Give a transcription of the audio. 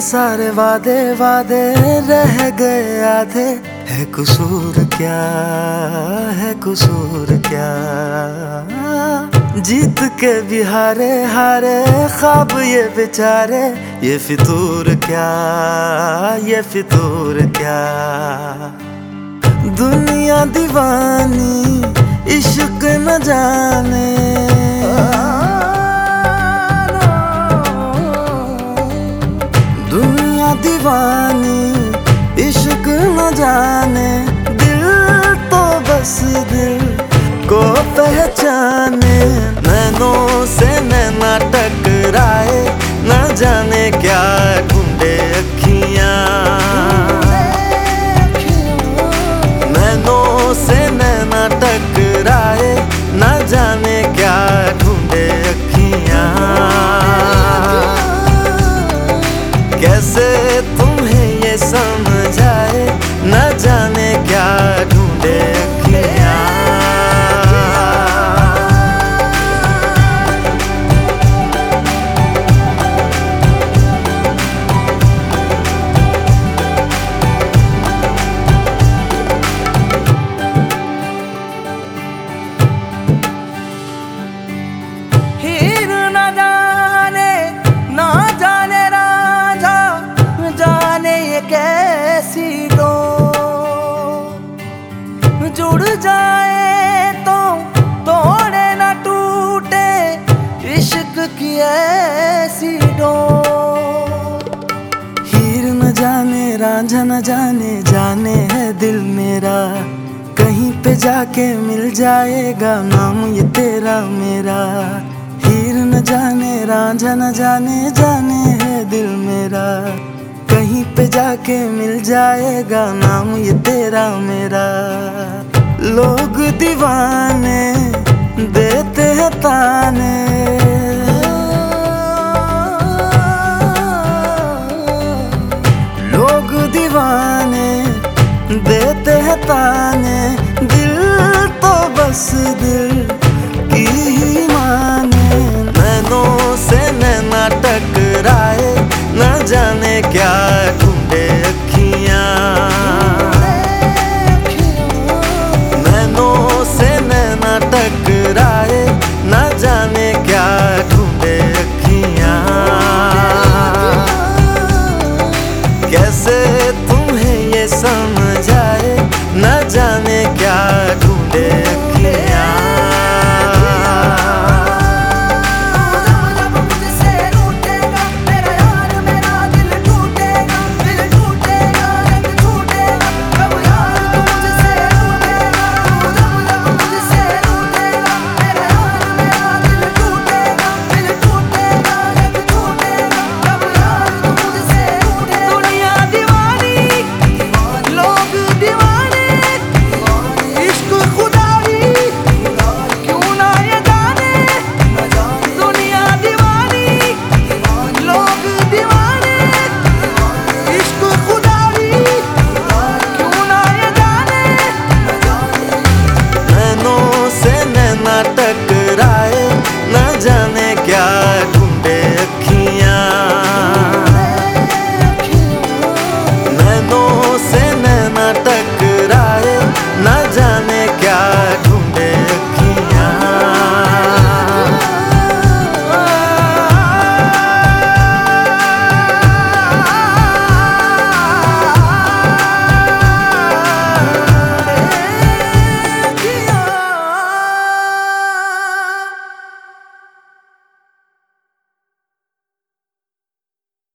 सारे वादे वादे रह गए आधे। है कसूर क्या? है कसूर क्या? जीत के भी हारे हारे, ख्वाब ये बेचारे। ये फितूर क्या? ये फितूर क्या? दुनिया दीवानी दीवानी, इश्क न जाने, दिल तो बस दिल को पहचाने। नैनों से नैना टकराए, न जाने क्या जुड़ जाए तो तोड़े न टूटे इश्क की ऐसी हीर न जाने, रांझा न जाने जाने है दिल मेरा। कहीं पे जाके मिल जाएगा नाम ये तेरा मेरा। हीर न जाने, रांझा न जाने जाने है दिल मेरा। कहीं पे जाके मिल जाएगा नाम ये तेरा मेरा। लोग दीवाने देते हैं ताने। लोग दीवाने देते हैं ताने।